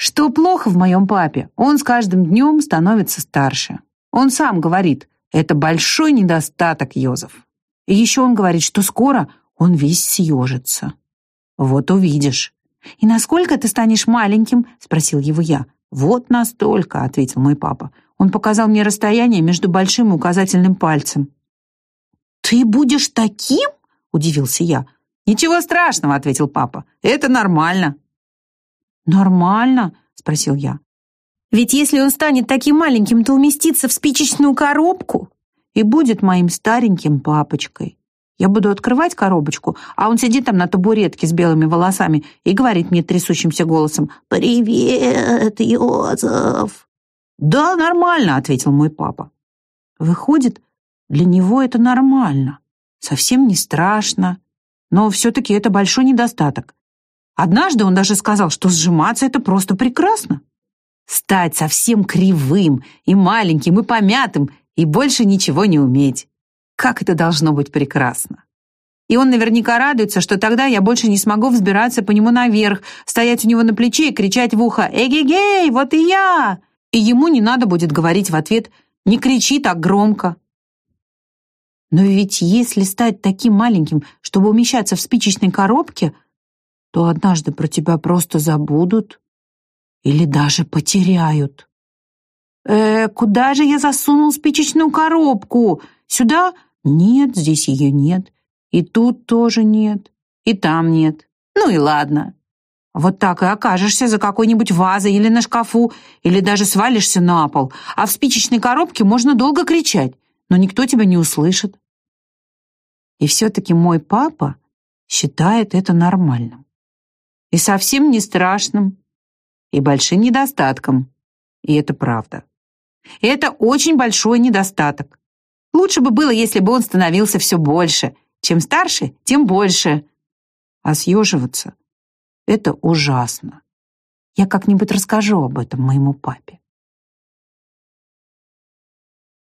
Что плохо в моем папе? Он с каждым днем становится старше. Он сам говорит, это большой недостаток, Йозеф. И еще он говорит, что скоро он весь съежится. Вот увидишь. «И насколько ты станешь маленьким?» — спросил его я. «Вот настолько», — ответил мой папа. Он показал мне расстояние между большим и указательным пальцем. «Ты будешь таким?» — удивился я. «Ничего страшного», — ответил папа. «Это нормально». «Нормально?» — спросил я. «Ведь если он станет таким маленьким, то уместится в спичечную коробку и будет моим стареньким папочкой. Я буду открывать коробочку, а он сидит там на табуретке с белыми волосами и говорит мне трясущимся голосом «Привет, Йозеф!» «Да, нормально», — ответил мой папа. Выходит, для него это нормально, совсем не страшно, но все-таки это большой недостаток. Однажды он даже сказал, что сжиматься — это просто прекрасно. Стать совсем кривым и маленьким и помятым и больше ничего не уметь. Как это должно быть прекрасно! И он наверняка радуется, что тогда я больше не смогу взбираться по нему наверх, стоять у него на плече и кричать в ухо «Эгегей, вот и я!» И ему не надо будет говорить в ответ «Не кричи так громко!» Но ведь если стать таким маленьким, чтобы умещаться в спичечной коробке, то однажды про тебя просто забудут или даже потеряют. «Э, куда же я засунул спичечную коробку? Сюда?» Нет, здесь ее нет. И тут тоже нет. И там нет. Ну и ладно. Вот так и окажешься за какой-нибудь вазой или на шкафу, или даже свалишься на пол. А в спичечной коробке можно долго кричать, но никто тебя не услышит. И все-таки мой папа считает это нормальным. И совсем не страшным, и большим недостатком. И это правда. Это очень большой недостаток. Лучше бы было, если бы он становился все больше. Чем старше, тем больше. А съеживаться — это ужасно. Я как-нибудь расскажу об этом моему папе.